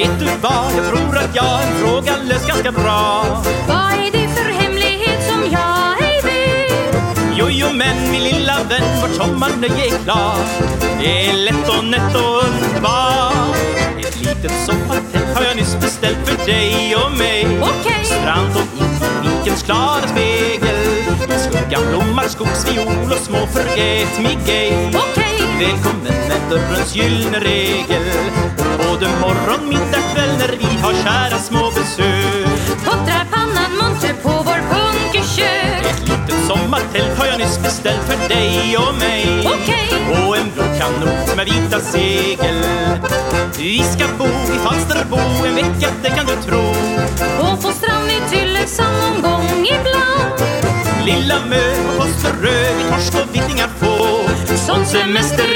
Vet du vad, jag tror att jag en fråga löst ganska bra. Vad är det för hemlighet som jag ej vet? Jo, jo, men min lilla vän, vårt sommarnöje är klart Det är lätt och nätt och underbart. Ett litet sommartält har jag nyss beställt för dig och mig. Okej. Strand och invikens klara spegel. Skuggan blommar skogsviol och små förget mig ej Okej, Välkommen med dörrens gyllene regel Både morgon, middag, kväll när vi har kära små besök. Puttrar pannan munter på vår punkekök Ett litet sommartält har jag nyss beställt för dig och mig. Okej. Och en blå kanot med vita segel. Vi ska bo i Falsterbo en vecka, det kan du tro. Och på strand i Tylösand någon gång ibland. Lilla Mö och Kosterö, vi torsk och vittingar få Sån semester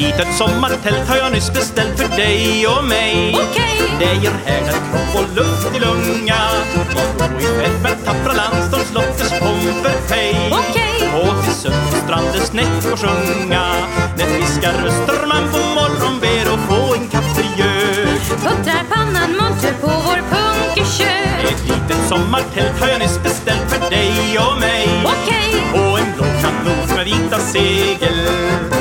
litet sommartält har jag nyss beställt för dig och mig. Okej. Det ger härdat kropp och luft i lunga. Och bo i fält med tappra landståndslotters pomper pej Okej. Och till Sundstranden snäck och sjunga. När fiskarröster man på morgon ber och få en kaffegök Puttrar pannan munter på vår punkekök Ett litet sommartält har jag nyss beställt för dig och mig. Okej, Och en blå kanot med vita segel